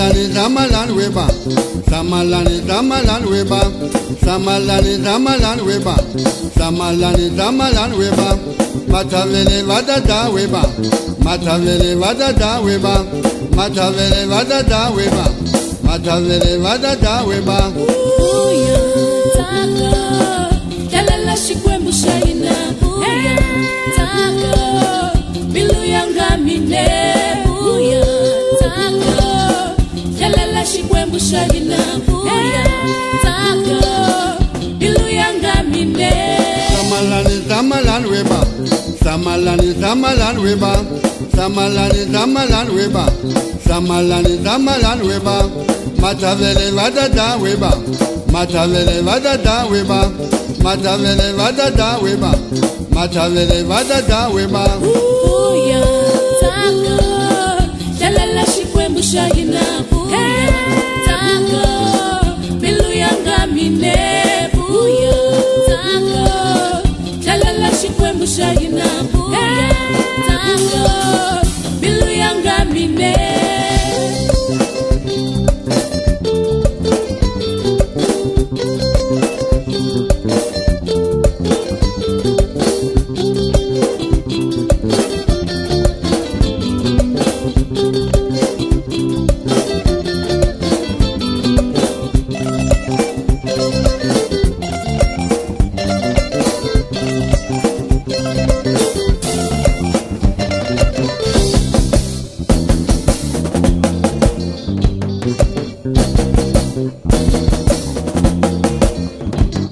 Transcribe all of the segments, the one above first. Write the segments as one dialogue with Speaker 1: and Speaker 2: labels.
Speaker 1: Samalani Samalan Weba Samalani Samalan Weba Samalani Samalan Weba Samalani Samalan Weba Matavele Vadada Weba Matavele Vadada Weba Matavele Vadada Weba Matavele Vadada Weba Uya Taka
Speaker 2: kukwembusha vinavuya zako ilu yangamine
Speaker 1: samalani samalani weba samalani samalani weba samalani samalani weba samalani samalani weba matavele da weba matavele vada da weba matavele vadada weba matavele vadada weba uya
Speaker 2: zako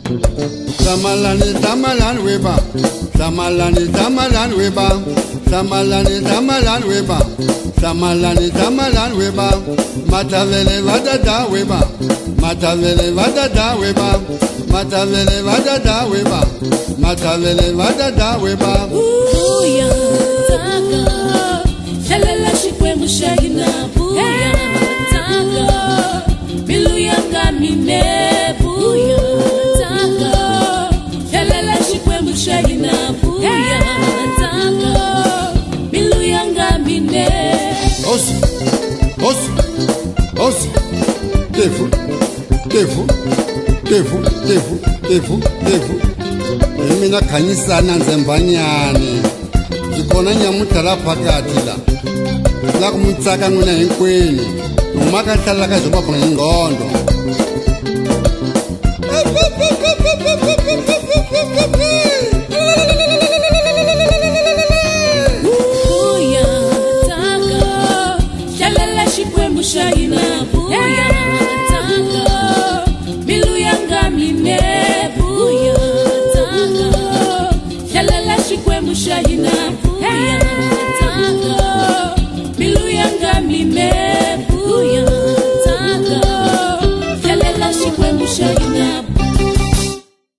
Speaker 1: Samalani Samalan weba Samalani Samalan weba Samalani Samalan weba Samalani Samalan weba Matavele vada da weba Matavele vada da weba Matavele vada da weba Matavele vada da weba Uya
Speaker 2: Helala shikwe mushahina Buya Tanga Biluya ngamine
Speaker 1: tevu tevu tevu tevu tevu tevu emina khanyisana nzembanyani zikona nyamudala phakathi la lakumutsaka n'wina hinkwenu nomaka nhlala ka zimabhanga yingondo
Speaker 2: Shine up, yeah.